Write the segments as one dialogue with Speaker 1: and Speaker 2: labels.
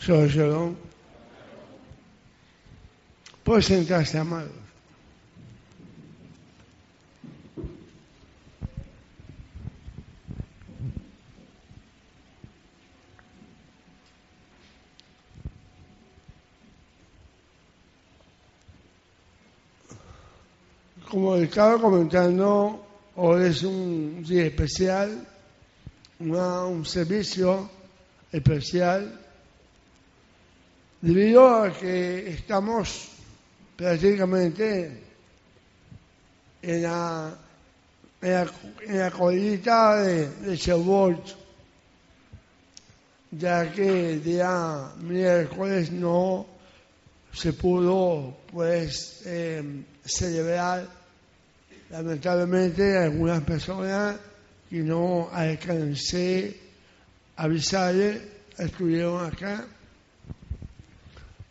Speaker 1: Shalom. Puede sentarse, amados. Como estaba comentando, hoy es un día especial, un servicio especial, debido a que estamos prácticamente en la, en la, colita de, de Shavuot, ya que el día miércoles no se pudo pues eh, celebrar lamentablemente algunas personas que no alcancé a avisarle estuvieron acá.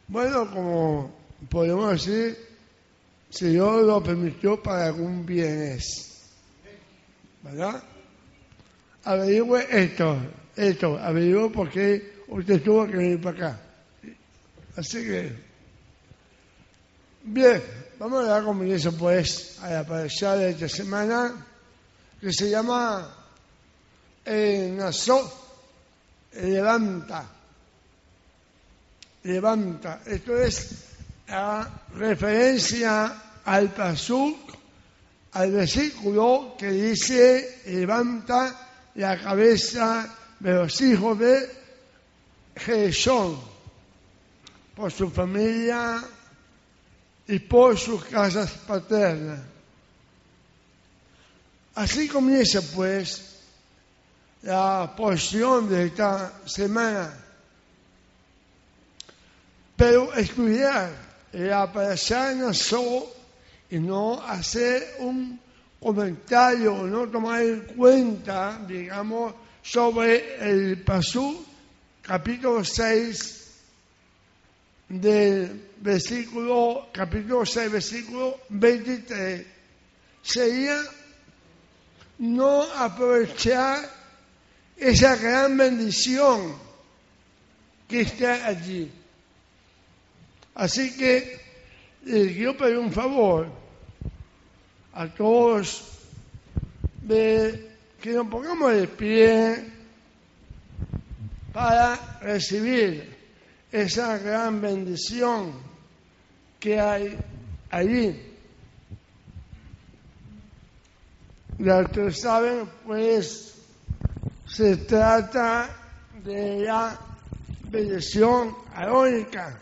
Speaker 1: Bueno, como podemos decir, si Dios lo permitió para algún bien es. ¿Verdad? Averigüe esto, esto, averigüe por qué usted tuvo que venir para acá. Así que, bien, vamos a dar comienzo pues a la parasha de esta semana que se llama eh, Nazó, levanta, levanta. Esto es la referencia al pasuk, al versículo que dice levanta la cabeza de los hijos de Jesón por su familia y por sus casas paternas. Así comienza pues la porción de esta semana. Pero estudiar la parasha Nazó y no hacer un comentario, no tomar en cuenta, digamos, sobre el Pasú, capítulo 6 del versículo, capítulo 6, versículo 23, sería no aprovechar esa gran bendición que está allí. Así que les quiero pedir un favor a todos de que nos pongamos de pie para recibir esa gran bendición que hay allí. Ya ustedes saben, pues se trata de la bendición arónica.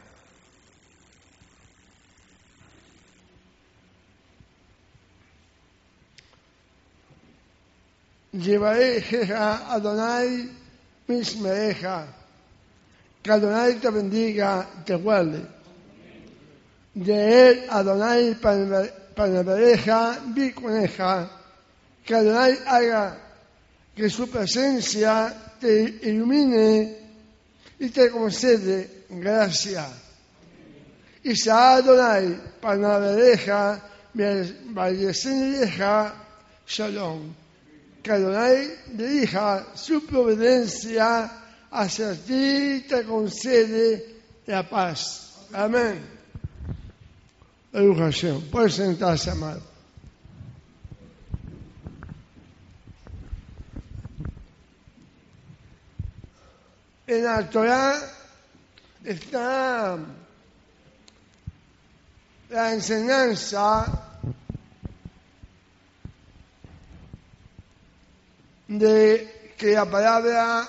Speaker 1: Llevaré a Adonai mis mereja, que Adonai te bendiga te guarde. De él Adonai paneja vi coneja, que Adonai haga que su presencia te ilumine y te concede gracia. Y sea Adonai paneja, valleceneja, shalom. Que Adonai dirija su providencia hacia ti y te concede la paz. Amén. Educación. Puedes sentarse, amado. En la Torah está la enseñanza de que la palabra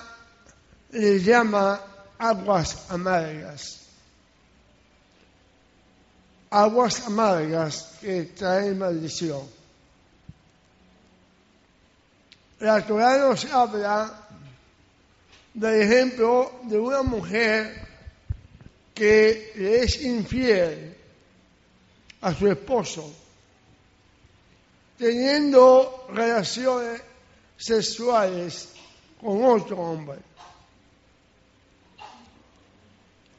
Speaker 1: le llama aguas amargas. Aguas amargas que traen maldición. La Torah nos habla del ejemplo de una mujer que es infiel a su esposo, teniendo relaciones sexuales con otro hombre.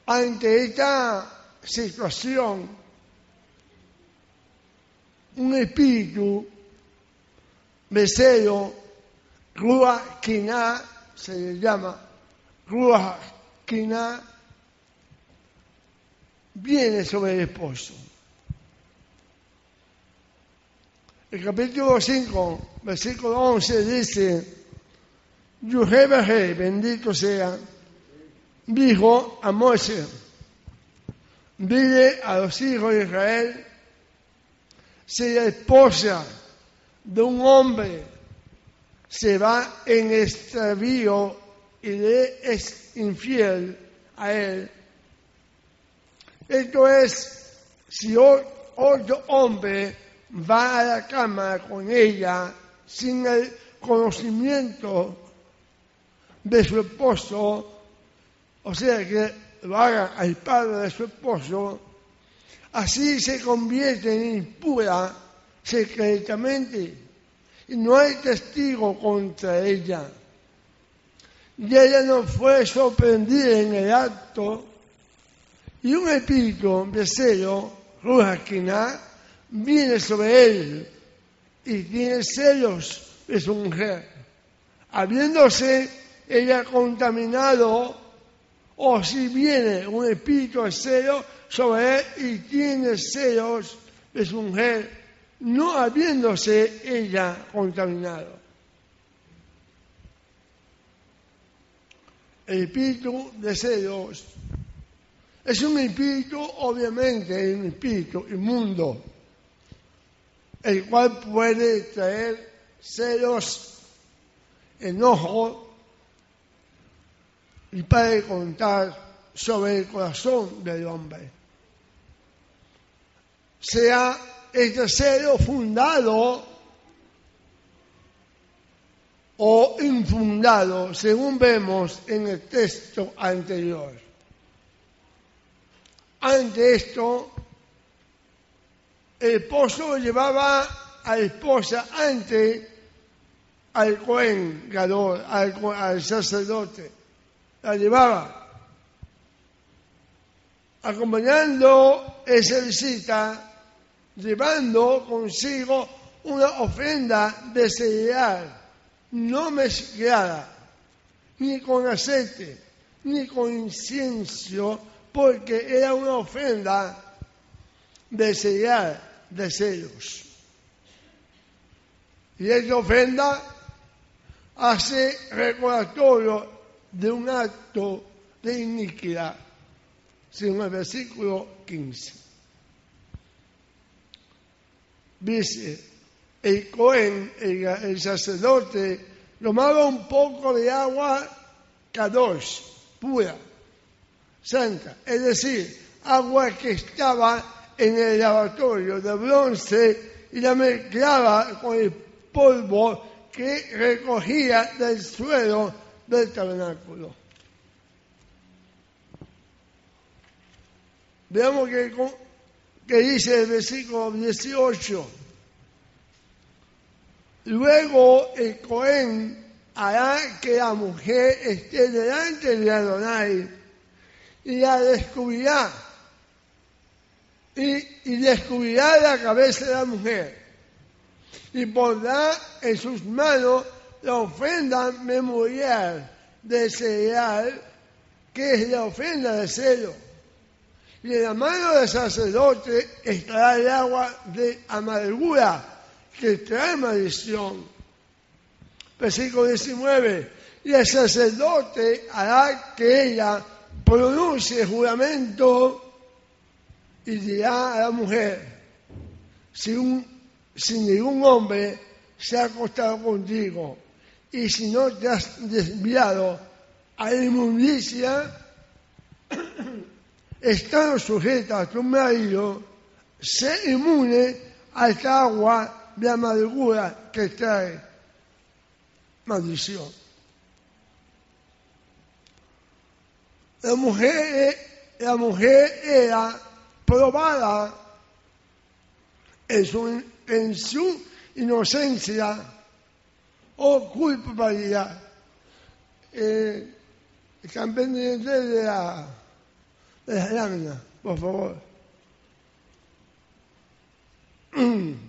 Speaker 1: Ante esta situación, un espíritu de celo, Rua Kiná, se le llama Ruach Kina viene sobre el esposo. El capítulo 5, versículo 11 dice, Yuhebaje, bendito sea, dijo a Moisés, dile a los hijos de Israel, si esposa de un hombre se va en extravío y le es infiel a él, esto es, si otro hombre va a la cama con ella sin el conocimiento de su esposo, o sea que lo haga al padre de su esposo, así se convierte en impura secretamente y no hay testigo contra ella. Y ella no fue sorprendida en el acto y un espíritu de celo, Rujakina, viene sobre él y tiene celos de su mujer. Habiéndose ella contaminado, o si viene un espíritu de celo sobre él y tiene celos de su mujer, no habiéndose ella contaminado. El espíritu de celos es un espíritu, obviamente, un espíritu inmundo, el cual puede traer celos, enojo y puede contar sobre el corazón del hombre. Sea este celo fundado o infundado, según vemos en el texto anterior. Ante esto, el esposo llevaba a la esposa ante al Cohen al, sacerdote. La llevaba. Acompañando esa visita, llevando consigo una ofrenda de cereal, no mezclada, ni con aceite, ni con incienso, porque era una ofrenda de sellar de celos. Y esa ofrenda hace recordatorio de un acto de iniquidad, según el versículo 15. Dice, el Cohen, el, sacerdote, tomaba un poco de agua kadosh, pura, santa, es decir, agua que estaba en el lavatorio de bronce y la mezclaba con el polvo que recogía del suelo del tabernáculo. Veamos que, dice el versículo 18. Luego el Cohen hará que la mujer esté delante de Adonai y la descubrirá. Y, descubrirá la cabeza de la mujer y pondrá en sus manos la ofrenda memorial de cereal, que es la ofrenda de celo. Y en la mano del sacerdote estará el agua de amargura que trae maldición. Versículo 19. Y el sacerdote hará que ella pronuncie juramento y dirá a la mujer, si, un, ningún hombre se ha acostado contigo y si no te has desviado a la inmundicia, estando sujeta a tu marido, sé inmune a esta agua de amargura que trae maldición. La mujer, la mujer era probada en su, en su inocencia o culpabilidad. Eh, pendientes de la, las láminas, por favor.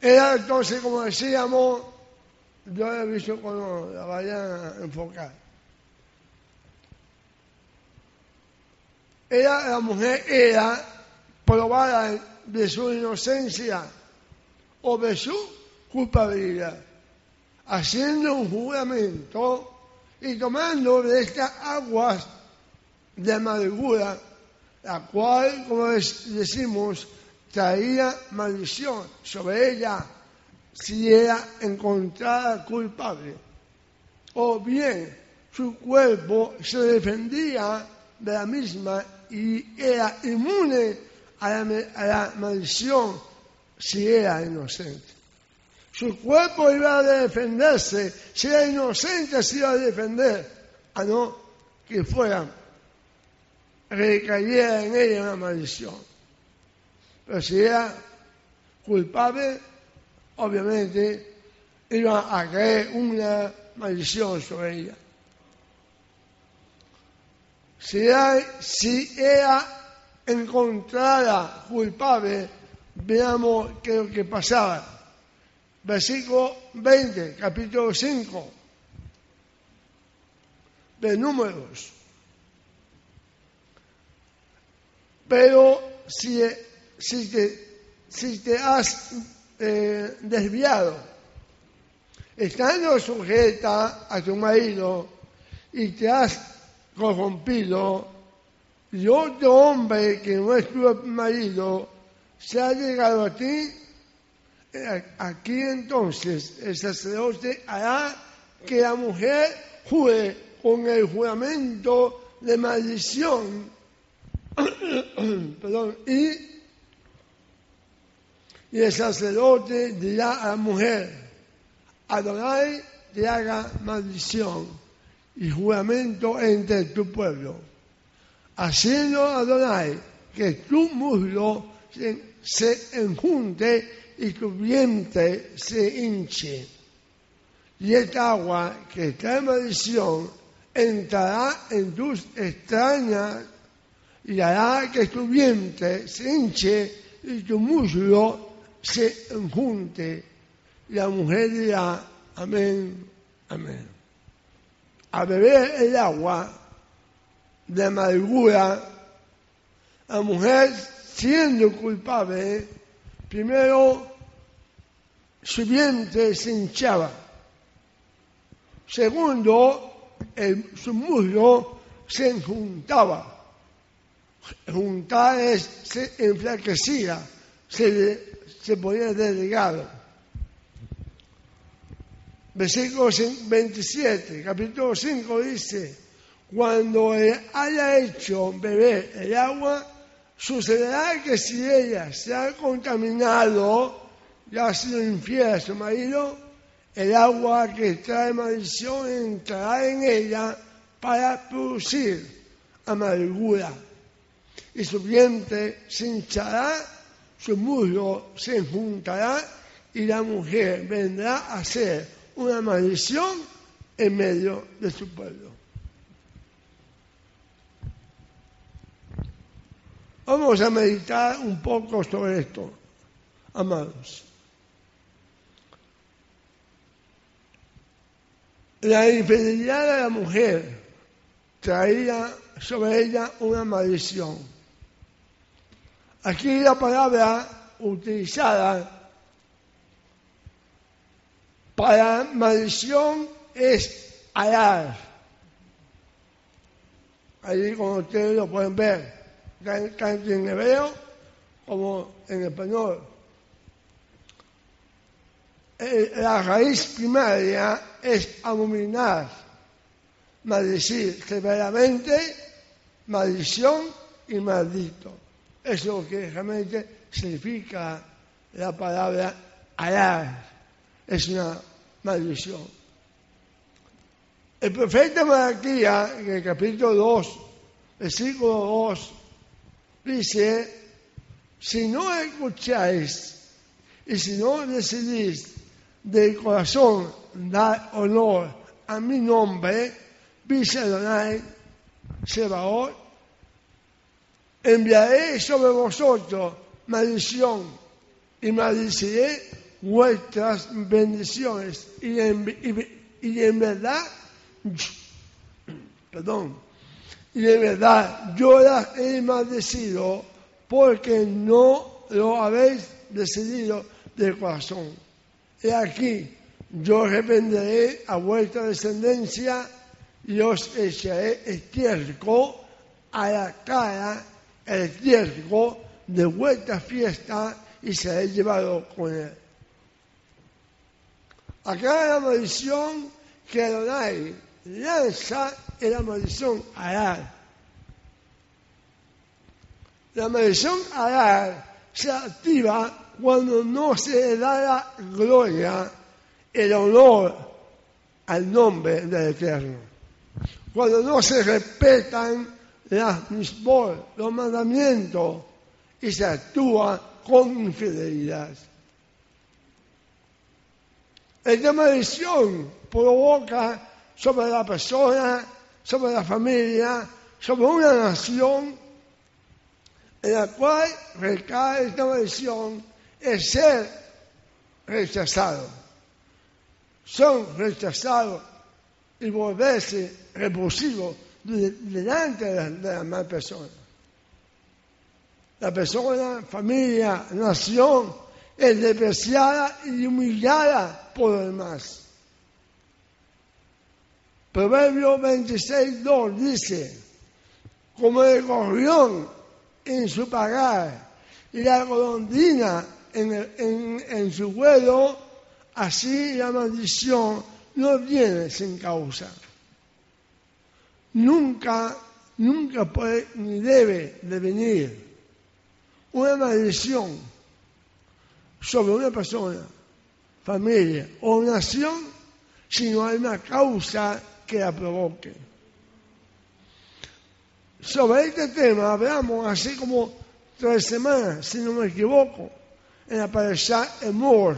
Speaker 1: Era entonces, como decíamos, yo he visto cuando la vayan a enfocar. Era, la mujer era probada de su inocencia o de su culpabilidad, haciendo un juramento y tomando de estas aguas de amargura, la cual, como decimos, traía maldición sobre ella si era encontrada culpable. O bien su cuerpo se defendía de la misma y era inmune a la, maldición si era inocente. Su cuerpo iba a defenderse, si era inocente se iba a defender, a no que fuera, recayera en ella una maldición. Pero si era culpable, obviamente iba a caer una maldición sobre ella. Si era, si era encontrada culpable, veamos qué es lo que pasaba. Versículo 20, capítulo 5 de números. Pero si, te, si te has eh, desviado, estando sujeta a tu marido y te has corrompido, y otro hombre que no es tu marido se ha llegado a ti, eh, aquí entonces el sacerdote hará que la mujer jure con el juramento de maldición Y, el sacerdote dirá a la mujer, Adonai te haga maldición y juramento entre tu pueblo, haciendo Adonai que tu muslo se, enjunte y tu vientre se hinche. Y esta agua que trae maldición entrará en tus extrañas y hará que tu vientre se hinche y tu muslo se enjunte. La mujer dirá, amén, amén. A beber el agua de amargura, la mujer siendo culpable, primero su vientre se hinchaba. Segundo, su muslo se enjuntaba juntar es, se enflaquecía, se, se ponía delegado. Versículo 27, capítulo 5 dice, cuando haya hecho beber el agua, sucederá que si ella se ha contaminado y ha sido infiel a su marido, el agua que trae maldición entrará en ella para producir amargura y su vientre se hinchará, su muslo se juntará y la mujer vendrá a ser una maldición en medio de su pueblo. Vamos a meditar un poco sobre esto, amados. La infidelidad de la mujer traía sobre ella una maldición. Aquí la palabra utilizada para maldición es alar. Ahí como ustedes lo pueden ver, tanto en hebreo como en español. Eh, la raíz primaria es abominar, maldecir severamente, maldición y maldito. Es lo que realmente significa la palabra alar. Es una maldición. El profeta Malaquía, en el capítulo 2, versículo 2, dice, si no escucháis y si no decidís de corazón dar honor a mi nombre, dice Adonai Sebaot, enviaré sobre vosotros maldición y maldiciré vuestras bendiciones. Y en, verdad, perdón, Y de verdad, yo las he maldecido porque no lo habéis decidido de corazón. He aquí, yo reprenderé a vuestra descendencia y os echaré estiércol a la cara, el estiércol de vuestra fiesta y seré llevado con él. Acá la maldición que Adonai lanza es la maldición Arar. La maldición Arar se activa cuando no se da la gloria, el honor al nombre del Eterno. Cuando no se respetan las mismos, los mandamientos y se actúa con infidelidad. Esta maldición provoca sobre la persona, sobre la familia, sobre una nación en la cual recae esta maldición es ser rechazado. Son rechazados y volverse repulsivos delante de la, de persona. La persona, familia, nación es despreciada y humillada por los demás. Proverbio 26, 2 dice, como el gorrión en su pagar y la golondrina en, su vuelo, así la maldición no viene sin causa. Nunca, nunca puede ni debe de venir una maldición sobre una persona, familia o nación si no hay una causa que la provoque. Sobre este tema hablamos así como tres semanas, si no me equivoco en la parasha Emor,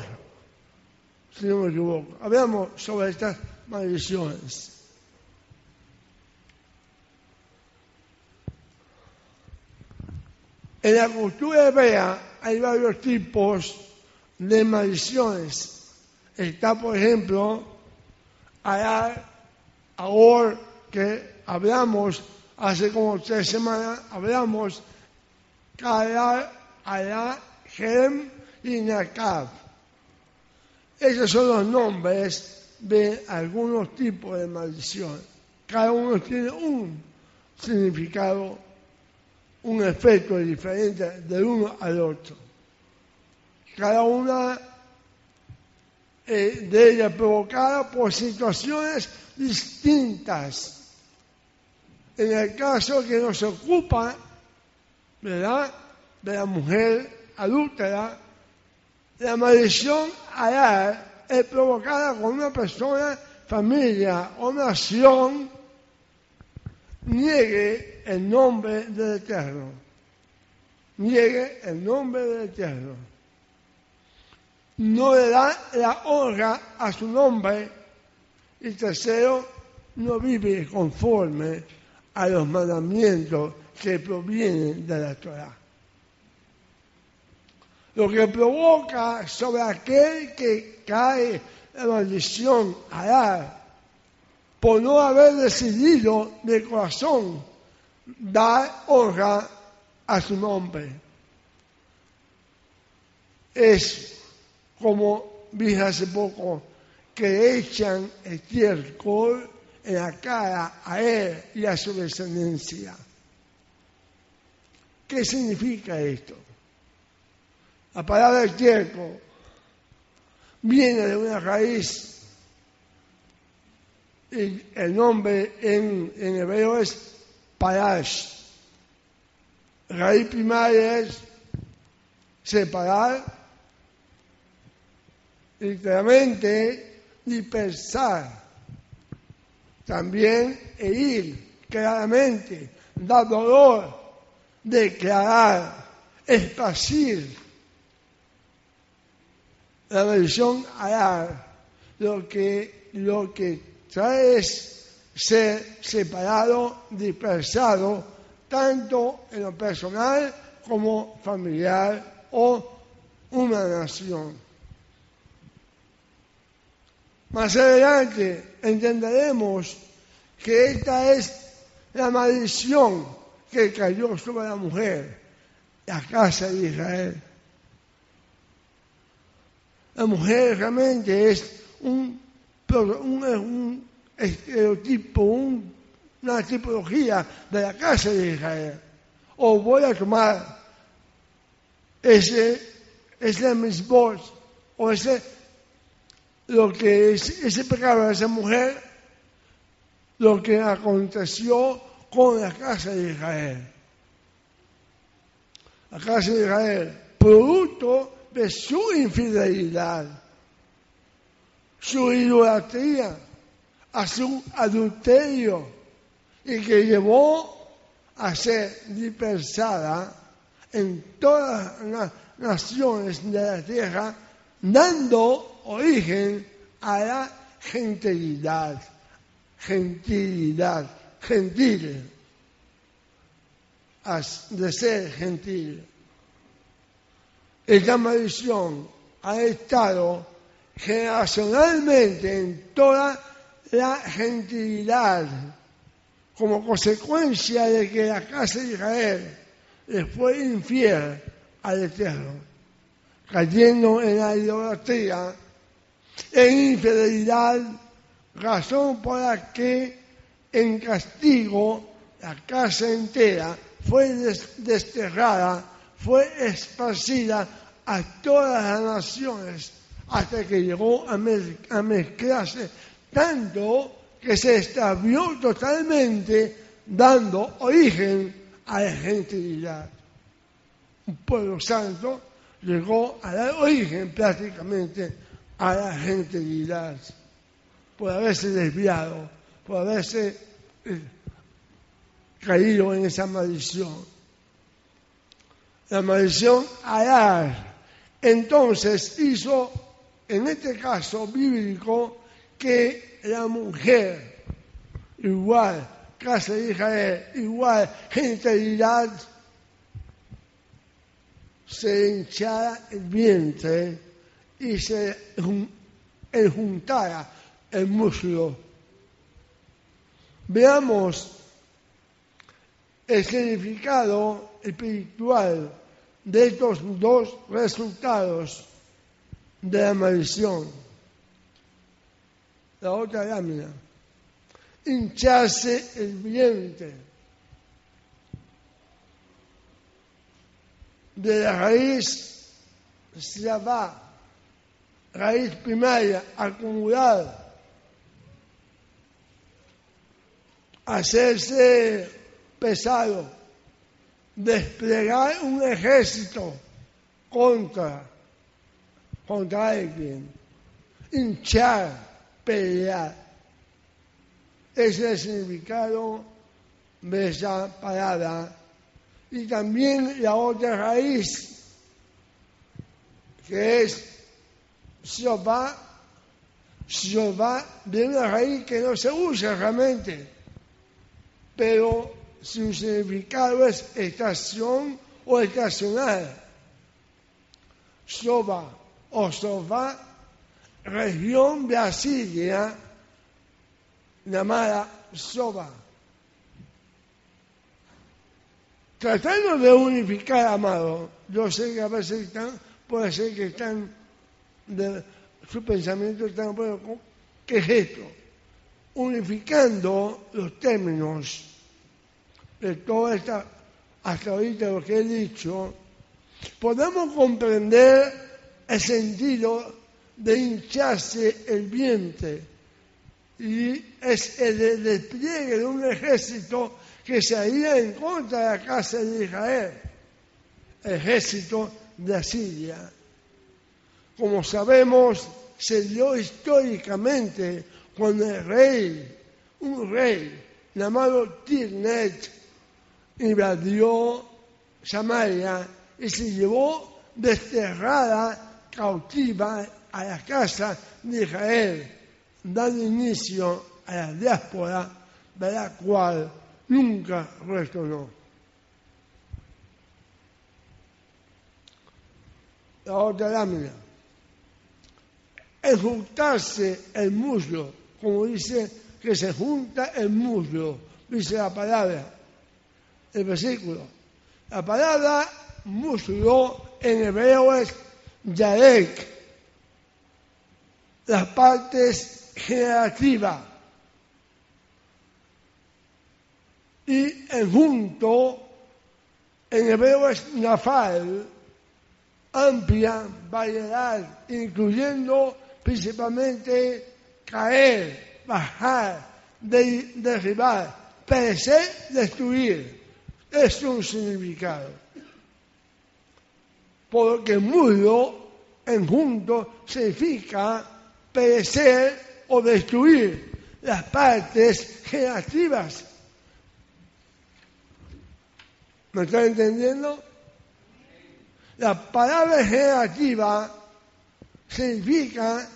Speaker 1: si no me equivoco. Hablamos sobre estas maldiciones. En la cultura hebrea hay varios tipos de maldiciones. Está, por ejemplo, ahora que hablamos hace como tres semanas, hablamos Kaya, Alá, Gem y Esos son los nombres de algunos tipos de maldición. Cada uno tiene un significado, un efecto diferente del uno al otro. Cada una eh, de ellas provocada por situaciones distintas. En el caso que nos ocupa, ¿verdad? De la mujer adúltera, la maldición allá es provocada con una persona, familia o nación niegue el nombre del Eterno. Niegue el nombre del Eterno. No le da la honra a su nombre. Y tercero, no vive conforme a los mandamientos que provienen de la Torah lo que provoca sobre aquel que cae la maldición allá por no haber decidido de corazón dar honra a su nombre. Es como vi hace poco que echan estiércol en la cara a él y a su descendencia. ¿Qué significa esto? La palabra estiércol viene de una raíz, y el nombre en, hebreo es parash. Raíz primaria es separar, literalmente dispersar, también e ir claramente, dar dolor, declarar, esparcir. La maldición hará lo que, lo que trae es ser separado, dispersado, tanto en lo personal como familiar o una nación. Más adelante entenderemos que esta es la maldición que cayó sobre la mujer, la casa de Israel. La mujer realmente es un, un, estereotipo, una tipología de la casa de Israel. O voy a tomar ese, ese o ese, lo que es ese pecado de esa mujer, lo que aconteció con la casa de Israel. La casa de Israel, producto de su infidelidad, su idolatría, a su adulterio y que llevó a ser dispersada en todas las naciones de la tierra, dando origen a la gentilidad, gentilidad, gentil, de ser gentil. Esta maldición ha estado generacionalmente en toda la gentilidad como consecuencia de que la casa de Israel le fue infiel al Eterno, cayendo en la idolatría, en infidelidad, razón por la que en castigo la casa entera fue desterrada fue esparcida a todas las naciones hasta que llegó a, mezclarse tanto que se extravió totalmente dando origen a la gentilidad. Un pueblo santo llegó a dar origen prácticamente a la gentilidad por haberse desviado, por haberse eh, caído en esa maldición la maldición Arar. Entonces hizo, en este caso bíblico, que la mujer, igual, casa de Israel, igual, gentilidad, se hinchara el vientre y se juntara el muslo. Veamos el significado espiritual de estos dos resultados de la maldición. La otra lámina. Hincharse el vientre. De la raíz va, raíz primaria acumulada, hacerse pesado desplegar un ejército contra, contra alguien, hinchar, pelear. Ese es el significado de esa palabra. Y también la otra raíz, que es Jehová, Jehová de una raíz que no se usa realmente, pero su significado es estación o estacional. Soba o Soba, región de Asiria llamada Soba. Tratando de unificar, amado, yo sé que a veces están, puede ser que están, de, su pensamiento bueno, ¿qué es esto? Unificando los términos de todo esta, hasta ahorita lo que he dicho, podemos comprender el sentido de hincharse el vientre y es el despliegue de un ejército que se haría en contra de la casa de Israel, ejército de Asiria. Como sabemos, se dio históricamente cuando el rey, un rey llamado Tirnet, invadió Samaria y se llevó desterrada, cautiva a la casa de Israel, dando inicio a la diáspora de la cual nunca retornó. La otra lámina. El juntarse el muslo, como dice que se junta el muslo dice la palabra, el versículo. La palabra muslo en hebreo es yarek, las partes generativas. Y el junto en hebreo es nafal, amplia variedad, incluyendo principalmente caer, bajar, derribar, perecer, destruir. Es un significado. Porque mudo en junto significa perecer o destruir las partes generativas. ¿Me están entendiendo? La palabra generativa significa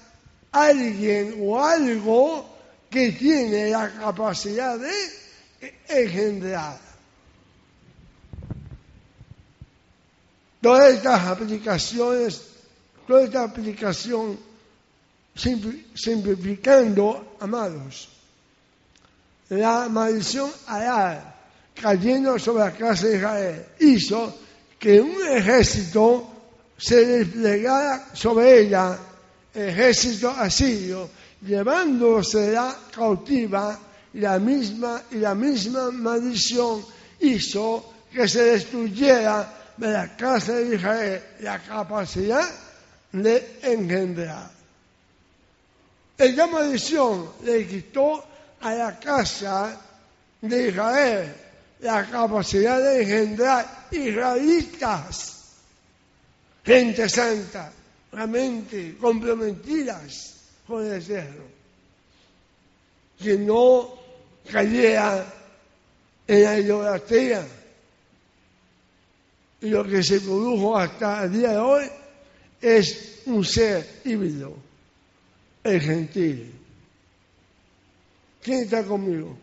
Speaker 1: alguien o algo que tiene la capacidad de engendrar. Todas estas aplicaciones, toda esta aplicación simplificando, amados, la maldición Arad cayendo sobre la casa de Israel hizo que un ejército se desplegara sobre ella, ejército asirio, llevándose la cautiva y la misma, y la misma maldición hizo que se destruyera de la casa de Israel la capacidad de engendrar. Esta maldición le quitó a la casa de Israel la capacidad de engendrar israelitas, gente santa, realmente comprometidas con el Eterno, que no cayera en la idolatría. Y lo que se produjo hasta el día de hoy es un ser híbrido, el gentil. ¿Quién está conmigo?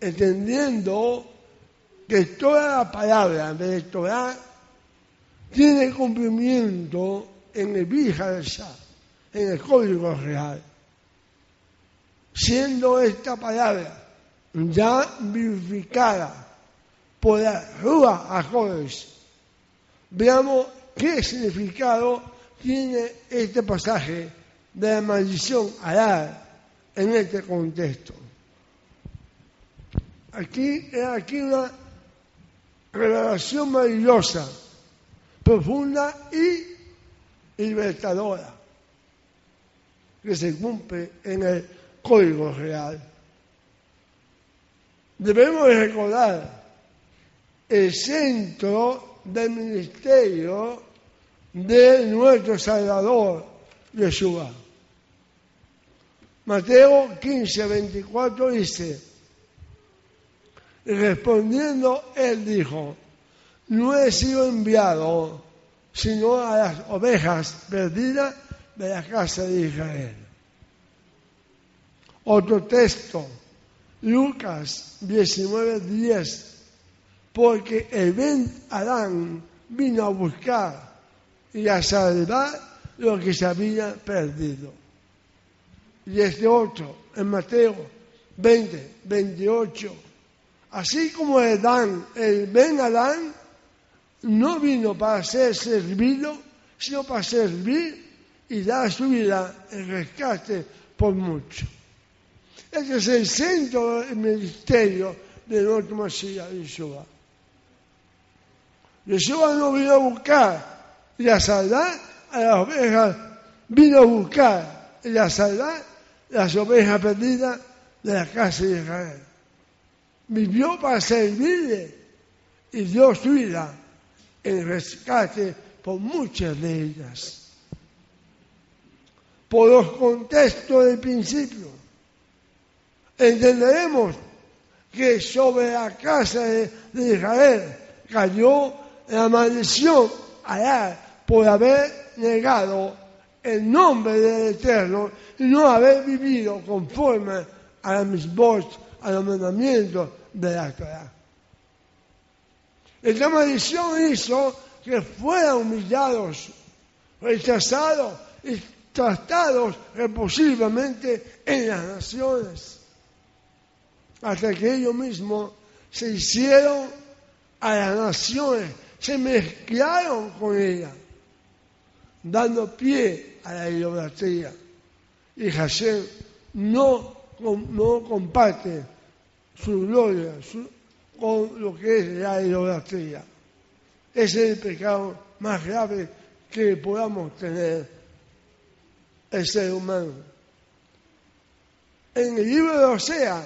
Speaker 1: Entendiendo que toda la palabra de Torah tiene cumplimiento en el Shah, en el código real. Siendo esta palabra ya vivificada por la Rúa Ajodes, veamos qué significado tiene este pasaje de la maldición Alá en este contexto. Aquí es aquí una revelación maravillosa, profunda y libertadora, que se cumple en el código real. Debemos recordar el centro del ministerio de nuestro Salvador, Yeshua. Mateo 15, 24 dice, respondiendo él dijo, no he sido enviado sino a las ovejas perdidas de la casa de Israel. Otro texto, Lucas 19, 10, porque el Ben Adán vino a buscar y a salvar lo que se había perdido. Y este otro, en Mateo 20, 28, así como Adán, el Ben Adán, no vino para ser servido, sino para servir y dar su vida en rescate por mucho. Este es el centro del ministerio de nuestro Mashiach Yeshua. Yeshua no vino a buscar y a salvar a las ovejas, vino a buscar y a salvar las ovejas perdidas de la casa de Israel. Vivió para servirle y dio su vida en rescate por muchas de ellas. Por los contextos del principio, entenderemos que sobre la casa de, Israel cayó la maldición allá por haber negado el nombre del Eterno y no haber vivido conforme a mis voces, a los mandamientos de la Torah. Esta maldición hizo que fueran humillados, rechazados y tratados repulsivamente en las naciones. hasta que ellos mismos se hicieron a las naciones, se mezclaron con ellas, dando pie a la idolatría. Y Hashem no, no comparte su gloria con lo que es la idolatría. Ese es el pecado más grave que podamos tener el ser humano. En el libro de Osea,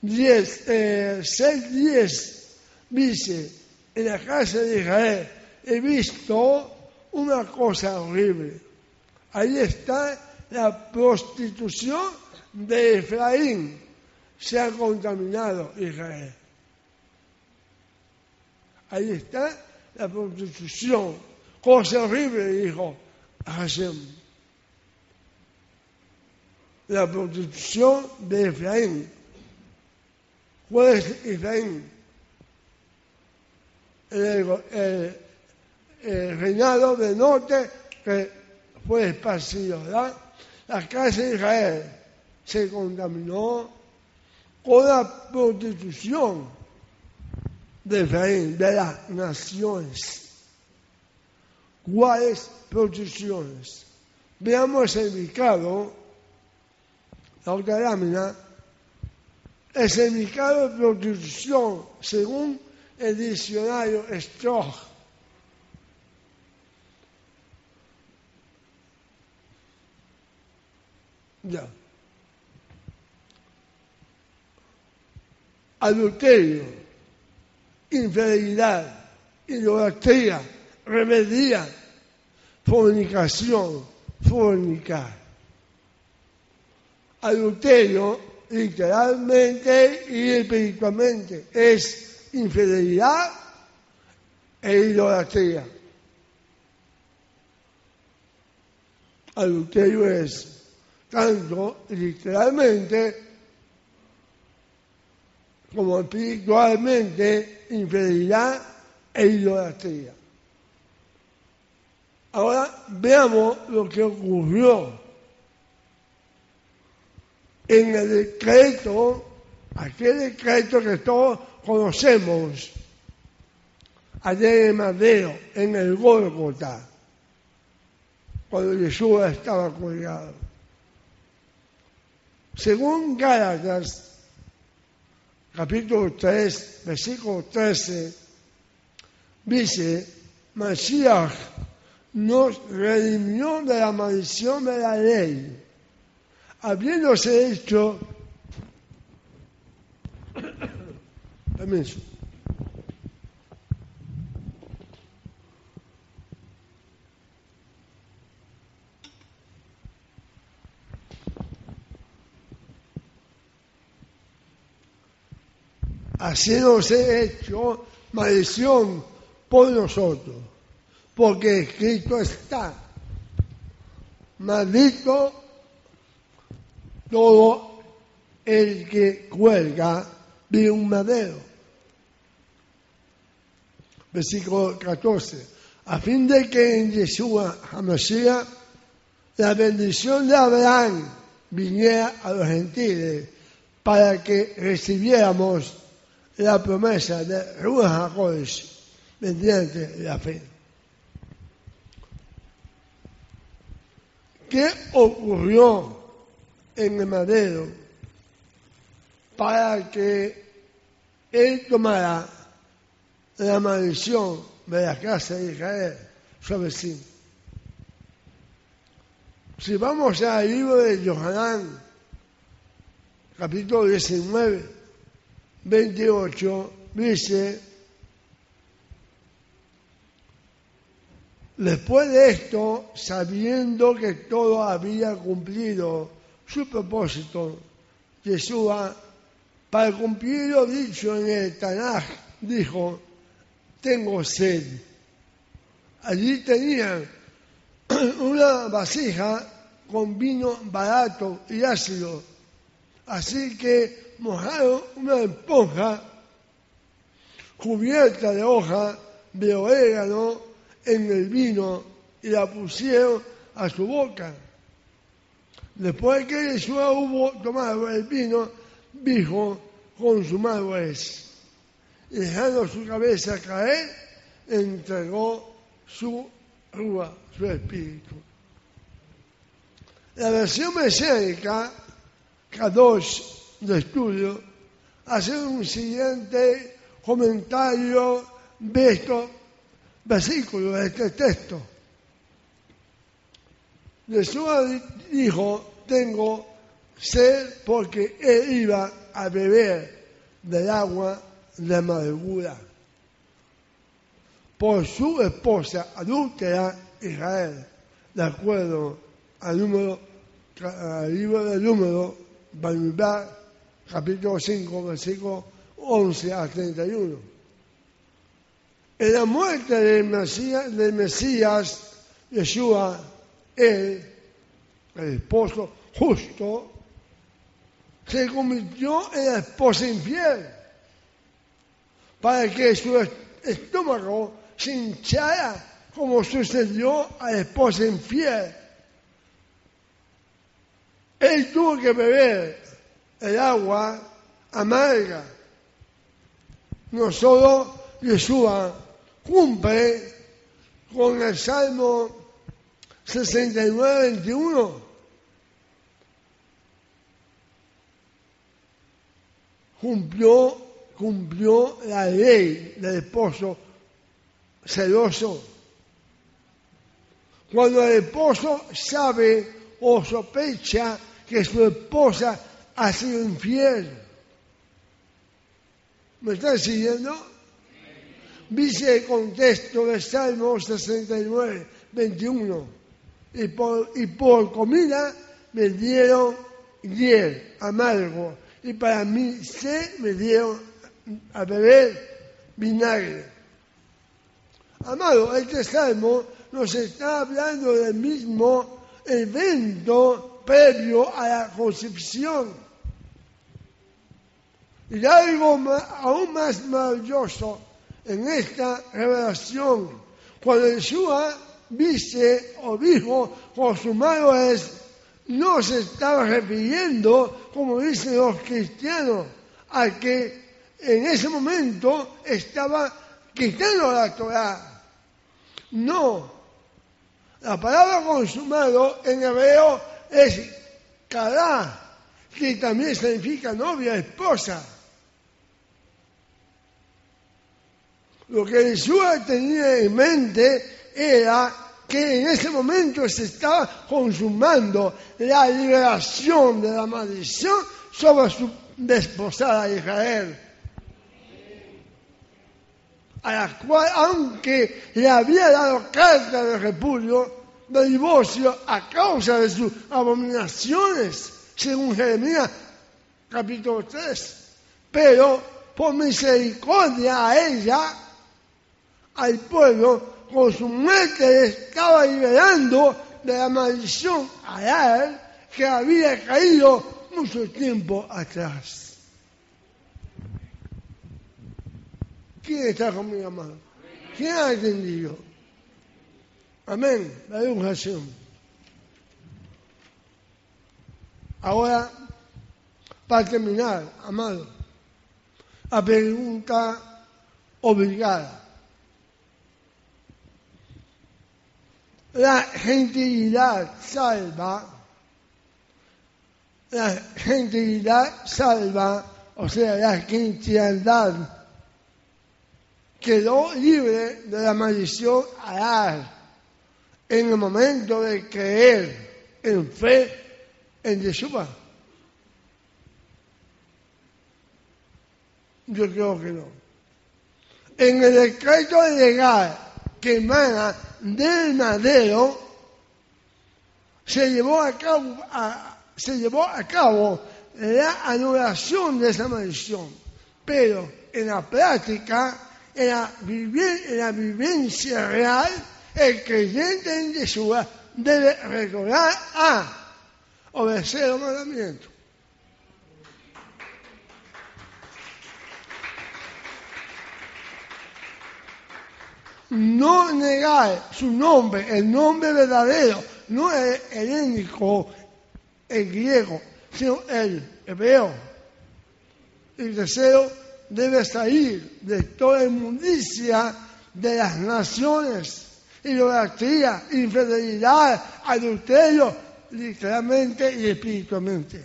Speaker 1: 10, eh, 6, 10, dice, en la casa de Israel he visto una cosa horrible. Ahí está la prostitución de Efraín. Se ha contaminado Israel. Ahí está la prostitución. Cosa horrible, dijo Hashem. La prostitución de Efraín. ¿Cuál es Efraín? El, reinado del norte que fue esparcido, ¿verdad? La casa de Israel se contaminó con la prostitución de Efraín, de las naciones. ¿Cuáles prostituciones? Veamos el indicado, la otra lámina, el significado de prostitución según el diccionario Strong. Ya. Adulterio, infidelidad, idolatría, rebeldía, fornicación, fornicar. Adulterio literalmente y espiritualmente. Es infidelidad e idolatría. Adulterio es tanto literalmente como espiritualmente infidelidad e idolatría. Ahora veamos lo que ocurrió en el decreto, aquel decreto que todos conocemos, ayer en Madero, en el Gólgota, cuando Jesús estaba colgado. Según Gálatas, capítulo 3, versículo 13, dice, Mashiach nos redimió de la maldición de la ley habiéndose hecho, permiso, haciéndose hecho maldición por nosotros, porque escrito está, maldito todo el que cuelga de un madero. Versículo 14. A fin de que en Yeshua HaMashiach la bendición de Abraham viniera a los gentiles para que recibiéramos la promesa de Ruach HaKodesh mediante la fe. ¿Qué ocurrió en el madero para que él tomara la maldición de la casa de Israel sobre sí. Si vamos al libro de Johanán, capítulo 19, 28, dice, después de esto, sabiendo que todo había cumplido su propósito, Yeshua, para cumplir lo dicho en el Tanaj, dijo, tengo sed. Allí tenían una vasija con vino barato y ácido, así que mojaron una esponja cubierta de hoja de orégano en el vino y la pusieron a su boca Después que Jesús hubo tomado el vino, dijo, consumado es. Y dejando su cabeza caer, entregó su rúa, su espíritu. La versión mesiánica, K2 de estudio, hace un siguiente comentario de estos versículos, de este texto. Jesús dijo, tengo sed porque él iba a beber del agua de amargura por su esposa adúltera Israel, de acuerdo al número al libro del número, capítulo 5, versículo 11 a 31. En la muerte del Mesías, del Mesías Yeshua, él, el esposo justo, se convirtió en la esposa infiel, para que su estómago se hinchara como sucedió a la esposa infiel. Él tuvo que beber el agua amarga. No solo Yeshua cumple con el Salmo 69, 21. Cumplió, cumplió la ley del esposo celoso. Cuando el esposo sabe o sospecha que su esposa ha sido infiel. ¿Me están siguiendo? Dice el contexto del Salmo 69, 21. Y por, y por comida me dieron hiel amargo. Y para mí se me dieron a beber vinagre. Amado, este salmo nos está hablando del mismo evento previo a la concepción. Y algo aún más maravilloso en esta revelación, cuando Yeshua dice o dijo, consumado es, no se estaba refiriendo, como dicen los cristianos, a que en ese momento estaba quitando la Torah no. La palabra consumado en hebreo es kará, que también significa novia, esposa. Lo que Jesús tenía en mente era que en ese momento se estaba consumando la liberación de la maldición sobre su desposada Israel a la cual, aunque le había dado carta de repudio, de divorcio a causa de sus abominaciones, según Jeremías capítulo 3, pero por misericordia a ella, al pueblo, con su muerte estaba liberando de la maldición a él que había caído mucho tiempo atrás. ¿Quién está conmigo, amado? ¿Quién ha entendido? Amén. La educación. Ahora, para terminar, amado, la pregunta obligada. La gentilidad salva, la gentilidad salva, o sea, la gentilidad quedó libre de la maldición Adar en el momento de creer en fe en Yeshua. Yo creo que no. En el decreto legal que emana del madero, se llevó a cabo, se llevó a cabo la anulación de esa maldición. Pero en la práctica, en la, en la vivencia real, el creyente en Yeshua debe recordar a obedecer los mandamientos. No negar su nombre, el nombre verdadero, no el helénico, el griego, sino el hebreo, El deseo debe salir de toda inmundicia de las naciones, idolatría, infidelidad, adulterio, literalmente y espiritualmente.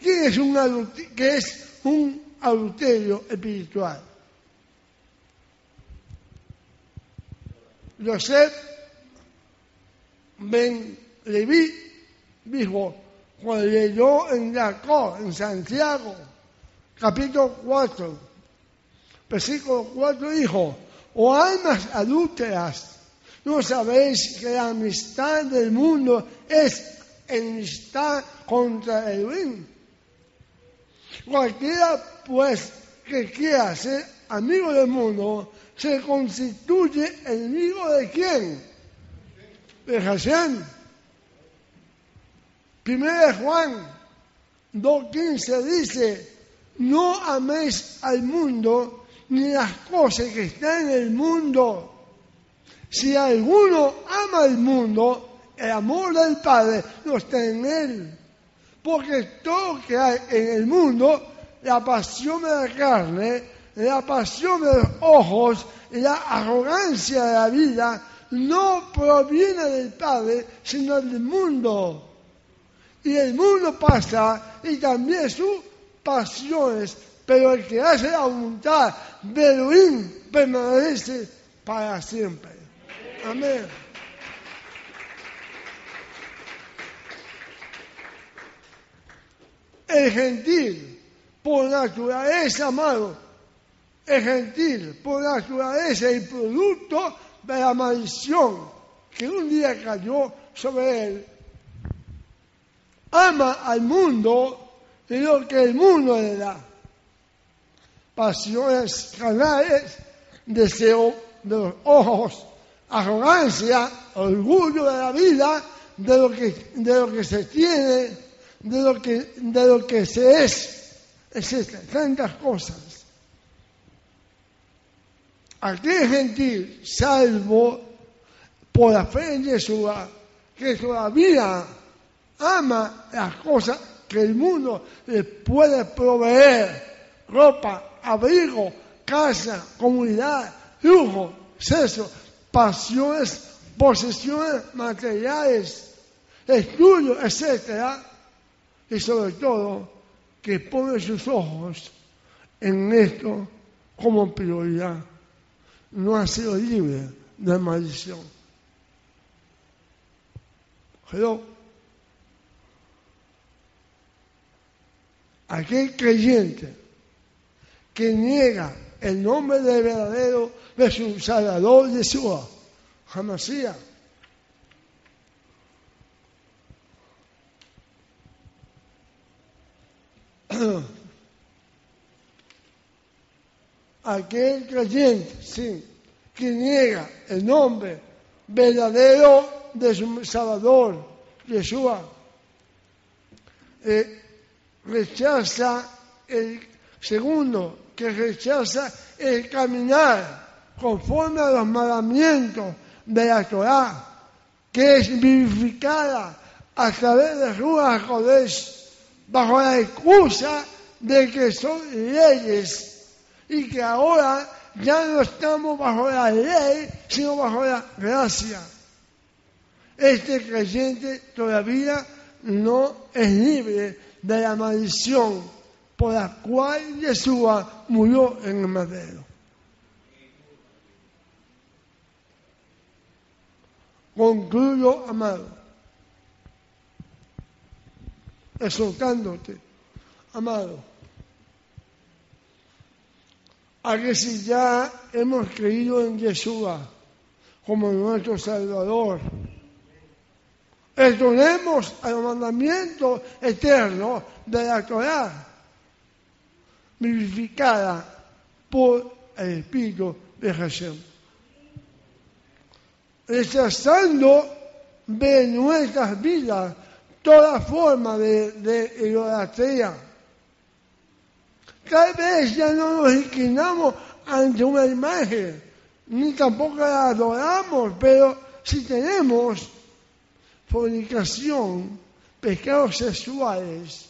Speaker 1: ¿Qué es un, qué es un adulterio espiritual? Joseph Ben Leví dijo, cuando leyó en Jacob, en Santiago, capítulo 4, versículo 4 dijo, o almas adúlteras, ¿no sabéis que la amistad del mundo es enemistad contra el bien? Cualquiera, pues, que quiera ser amigo del mundo, se constituye enemigo de quién? De Hashem. Primero Juan 2.15 dice, no améis al mundo ni las cosas que están en el mundo. Si alguno ama al mundo, el amor del Padre no está en él. Porque todo lo que hay en el mundo, la pasión de la carne, la pasión de los ojos y la arrogancia de la vida, no proviene del Padre, sino del mundo. Y el mundo pasa y también sus pasiones, pero el que hace la voluntad de Elohim permanece para siempre. Amén. El gentil, por naturaleza, amado, el gentil, por naturaleza y producto de la maldición que un día cayó sobre él, ama al mundo y lo que el mundo le da. Pasiones canales, deseo de los ojos, arrogancia, orgullo de la vida, de lo que, de lo que se tiene, de lo que, de lo que se es, etc. Tantas cosas. Aquel gentil salvo por la fe en Yeshua, que todavía ama las cosas que el mundo le puede proveer, ropa, abrigo, casa, comunidad, lujo, sexo, pasiones, posesiones materiales, estudios, etc. Y sobre todo, que pone sus ojos en esto como prioridad. No ha sido libre de maldición. Pero aquel creyente que niega el nombre del verdadero de su Salvador Yeshua, Hamasía. Aquel creyente, sí, que niega el nombre verdadero de su Salvador, Yeshua, eh, rechaza el segundo, que rechaza el caminar conforme a los mandamientos de la Torah, que es vivificada a través de Ruach Kodesh, bajo la excusa de que son leyes y que ahora ya no estamos bajo la ley, sino bajo la gracia. Este creyente todavía no es libre de la maldición por la cual Yeshua murió en el madero. Concluyo, amado, exhortándote, amado, a que si ya hemos creído en Yeshua como nuestro Salvador, Retornemos al mandamiento eterno de la Torah, vivificada por el Espíritu de Jesús. Rechazando de nuestras vidas toda forma de idolatría. Tal vez ya no nos inclinamos ante una imagen, ni tampoco la adoramos, pero si tenemos fornicación, pecados sexuales,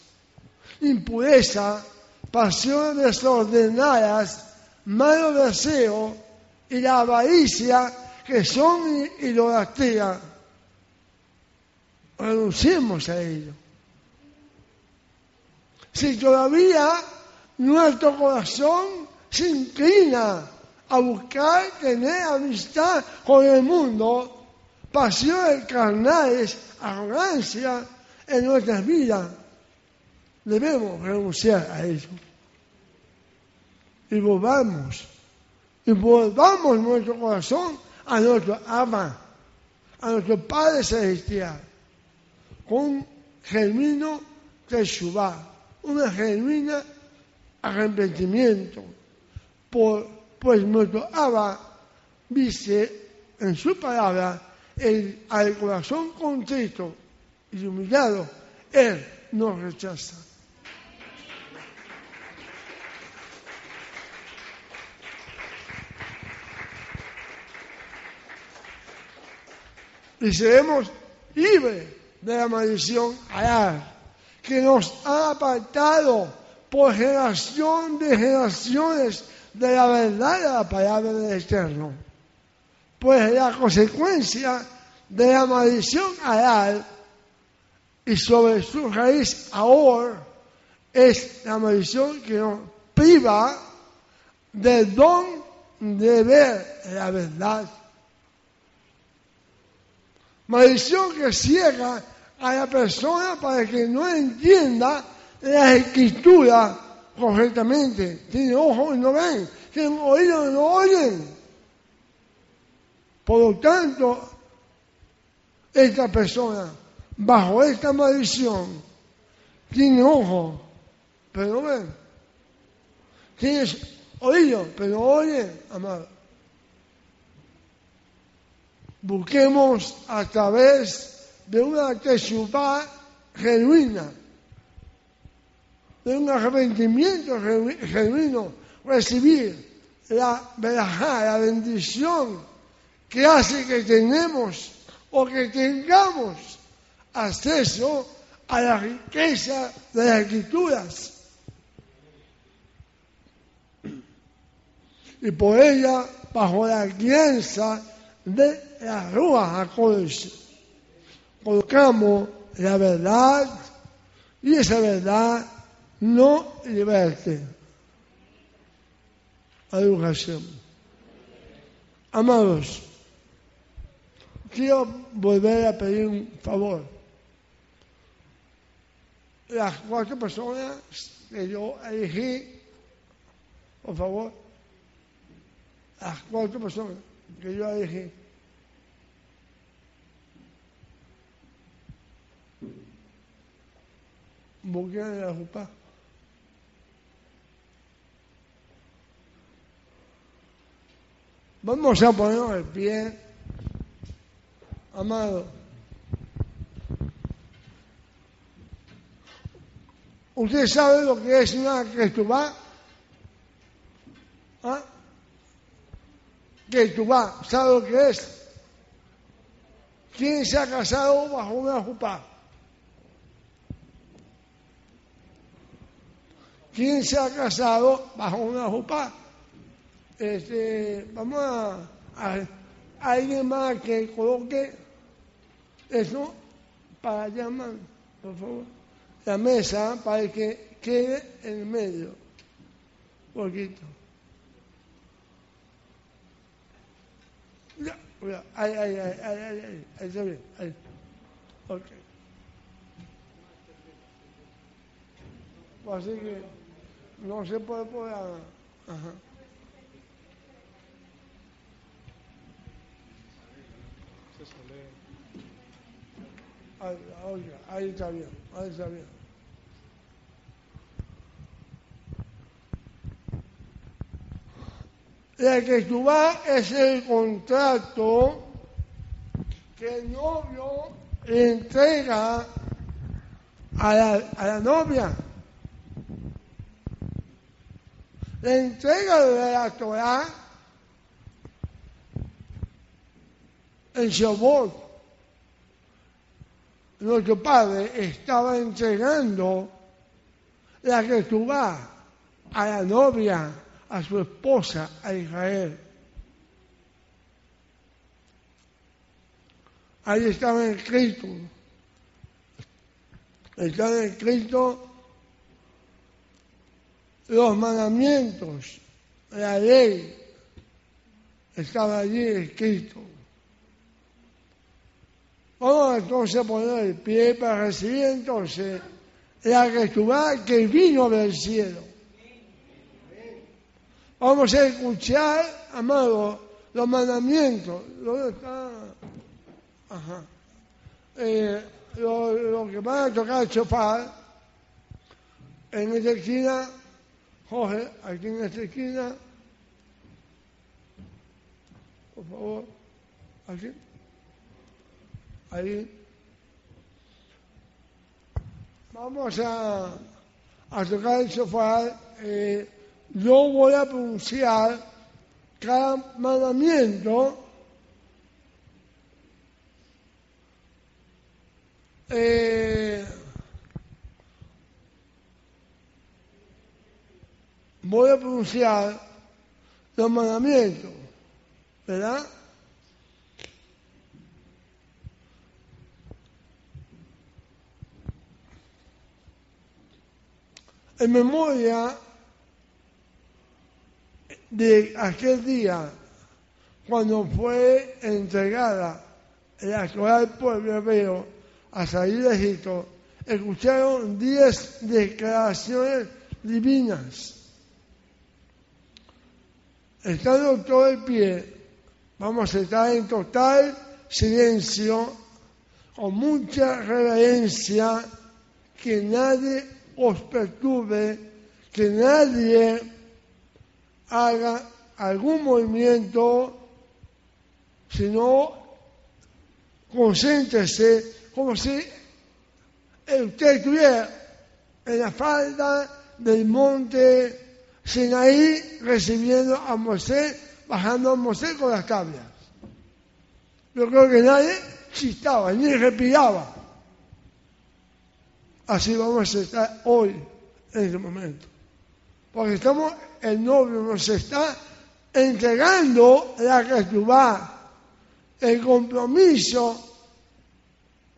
Speaker 1: impureza, pasiones desordenadas, malo deseo y la avaricia que son idolatría. Renunciemos a ello. Si todavía nuestro corazón se inclina a buscar tener amistad con el mundo, pasiones carnales, arrogancia en nuestras vidas, debemos renunciar a eso. Y volvamos, y volvamos nuestro corazón a nuestro ama, a nuestro Padre Celestial, con genuino Teshuvah, una genuina arrepentimiento, por, pues nuestro Abba dice en su palabra, el, al corazón contrito y humillado, Él nos rechaza. y seremos libres de la maldición allá, que nos ha apartado por generación de generaciones de la verdad de la palabra del Eterno. Pues la consecuencia de la maldición allá y sobre su raíz ahora es la maldición que nos priva del don de ver la verdad Maldición que ciega a la persona para que no entienda la escritura correctamente. Tiene ojos y no ven, tiene oídos y no oyen. Por lo tanto, esta persona, bajo esta maldición, tiene ojos, pero no ven. Tiene oídos, pero no oyen, amado busquemos a través de una teshuva genuina, de un arrepentimiento genuino, recibir la la bendición que hace que tenemos o que tengamos acceso a la riqueza de las escrituras. Y por ella, bajo la guianza de la Rúa colocamos la verdad y esa verdad no liberte. Educación. Amados, quiero volver a pedir un favor. Las cuatro personas que yo elegí, por favor, las cuatro personas que yo elegí, de la jupa. Vamos a ponernos el pie, amado. ¿Usted sabe lo que es una ketubá? ¿Ah? Ketubá, ¿sabe lo que es? ¿Quién se ha casado bajo una jupa? ¿Quién se ha casado bajo una jupa? Este, vamos a, alguien más que coloque eso para llamar, por favor, la mesa para que quede en medio. Poquito. Ya, ahí, ahí, ahí, ahí, ahí, ahí, bien, ahí. Ok. Así que no se puede poner. Ajá. Ahí, ahí está bien, ahí está bien. La que vas es el contrato que el novio entrega a la, a la novia. La entrega de la Torah en Shabbat, nuestro Padre estaba entregando la que tú a la novia, a su esposa, a Israel. Ahí estaba escrito, estaba escrito los mandamientos, la ley, estaba allí escrito. Vamos entonces a poner el pie para recibir entonces la Jehová que vino del cielo. Vamos a escuchar, amado, los mandamientos. ¿Dónde está? Ajá. Eh, lo, que van a tocar el chofar en esta esquina, Jorge, aquí en esta esquina, por favor, aquí, ahí. Vamos a, a tocar el sofá. Eh, yo voy a pronunciar cada mandamiento eh, voy a pronunciar los mandamientos, ¿verdad? En memoria de aquel día cuando fue entregada la actual pueblo hebreo a salir de Egipto, escucharon diez declaraciones divinas. Estando todo el pie, vamos a estar en total silencio, con mucha reverencia, que nadie os perturbe, que nadie haga algún movimiento, sino concéntrese como si usted estuviera en la falda del monte Sinaí recibiendo a Moisés, bajando a Moisés con las tablas. Yo creo que nadie chistaba, ni respiraba. Así vamos a estar hoy, en este momento. Porque estamos, el novio nos está entregando la va, el compromiso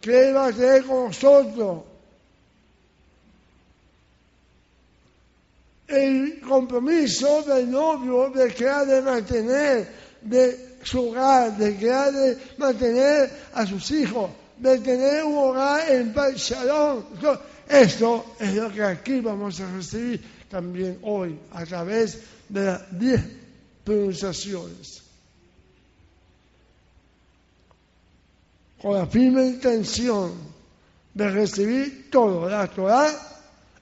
Speaker 1: que Él va a tener con nosotros. El compromiso del novio de que ha de mantener de su hogar, de que ha de mantener a sus hijos, de tener un hogar en shalom. Esto es lo que aquí vamos a recibir también hoy a través de las diez pronunciaciones. Con la firme intención de recibir todo la Torah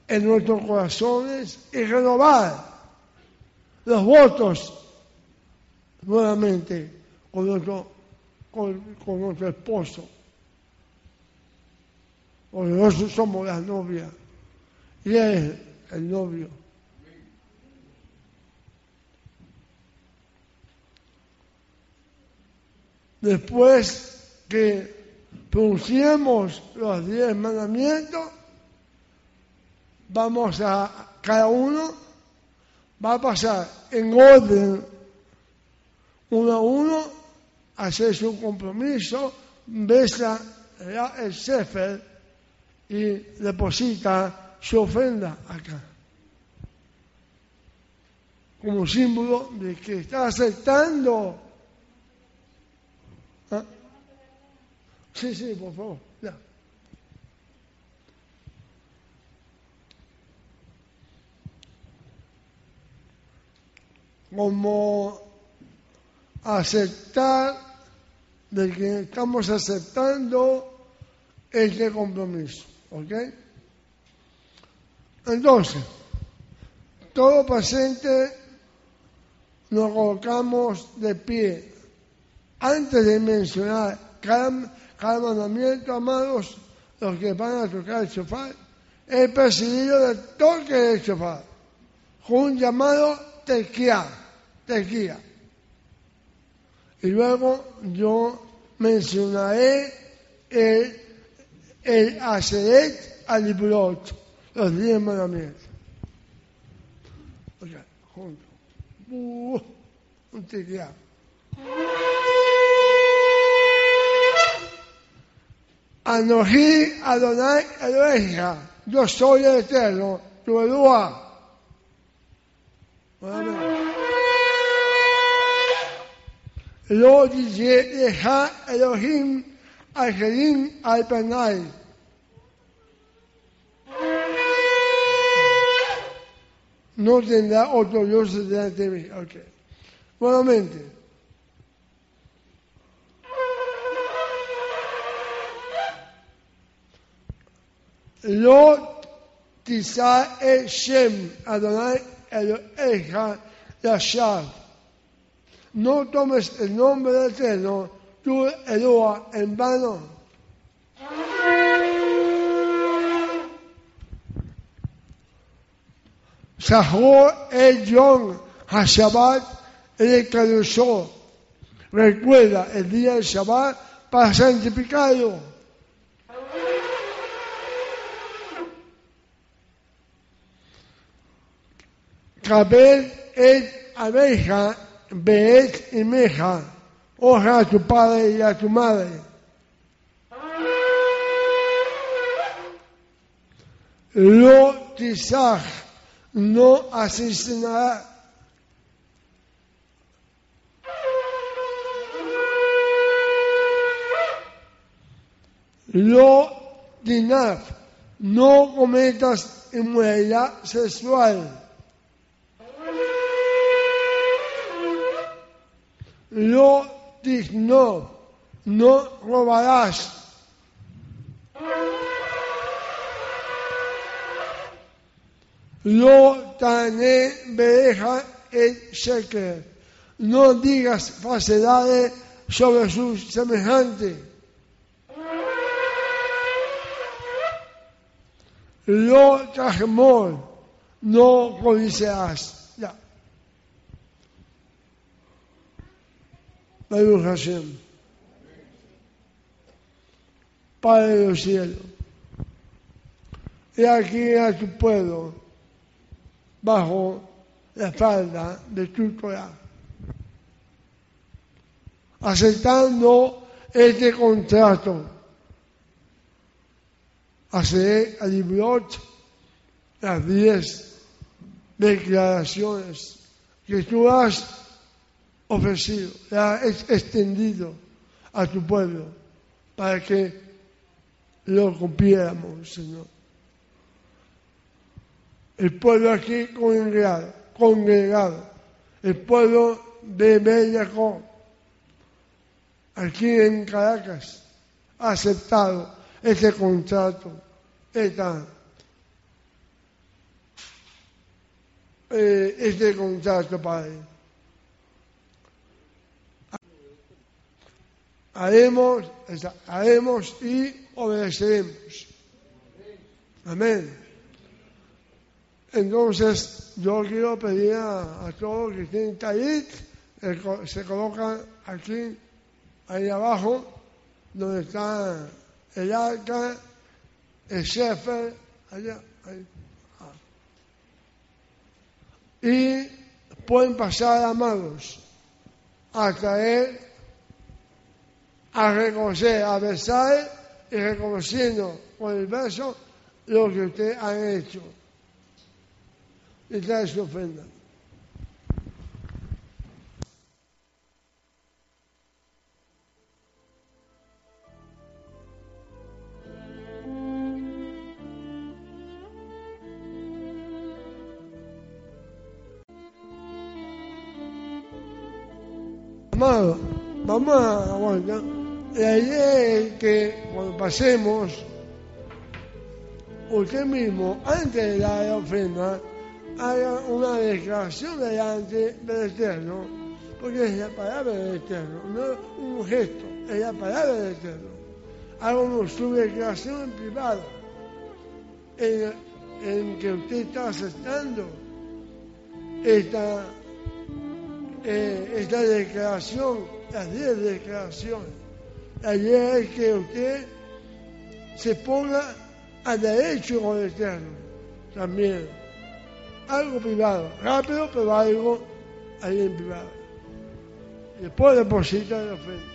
Speaker 1: en nuestros corazones y renovar los votos nuevamente con nuestro esposo porque nosotros somos las novias y es el novio. Después que pronunciemos los diez mandamientos, vamos a, cada uno va a pasar en orden uno a uno, hacer su compromiso, besa el Sefer y deposita su ofrenda acá. Como símbolo de que está aceptando. ¿Ah? Sí, sí, por favor, ya. Como aceptar de que estamos aceptando este compromiso. ¿Ok? Entonces, todo paciente nos colocamos de pie. Antes de mencionar cada, cada mandamiento, amados, los que van a tocar el sofá, he percibido del toque del sofá, con un llamado tequía, tequía. Y luego yo mencionaré el el Aseret al los diez mandamientos. juntos. Uh, un tigre. Anojí Adonai Eloheja, yo soy el eterno, tu Elúa. Lo dice Elohim Algerim al No tendrá otro Dios delante de mí. Okay. Nuevamente. Lo tisa el Shem Adonai Eloheja Yashar. No tomes el nombre Eterno, tu Eloa, en vano. Sahor el Yom Hashabbat el Kadoshó. Recuerda el día del Shabbat para santificarlo. Cabel et abeja, beet y meja. Oja a tu padre y a tu madre. Lo tizaj, no asesinará. Lo dinaf, no cometas inmoralidad sexual. Lo dignó, no robarás. Lo tané bereja el sheker. No digas falsedades sobre sus semejantes. Lo trajemor, no codiciarás. Ya. Baruch Hashem. Padre de los cielos. Y aquí a tu pueblo, bajo la falda de tu Torah, aceptando este contrato, hacer a Librot las diez declaraciones que tú has ofrecido, has extendido a tu pueblo para que lo cumpliéramos, Señor. El pueblo aquí congregado, el pueblo de Bellacó, aquí en Caracas, ha aceptado este contrato, esta, eh, este contrato, Padre. Haremos, haremos y obedeceremos. Amén. Entonces, yo quiero pedir a, todos que tienen talit, se colocan aquí, ahí abajo, donde está el arca, el shefer, allá, ahí. Y pueden pasar, amados, a traer a reconocer, a besar y reconociendo con el beso lo que usted ha hecho. Y trae su ofrenda. Amado, vamos a aguantar. La idea es que cuando pasemos, usted mismo, antes de la ofrenda, haga una declaración delante del Eterno, porque es la palabra del Eterno, no un gesto, es la palabra del Eterno. Haga su declaración en privado, en, que usted está aceptando esta, eh, esta declaración, las diez declaraciones. La idea es que usted se ponga a derecho con el Eterno también algo privado, rápido, pero algo ahí en privado. Después deposita la ofrenda.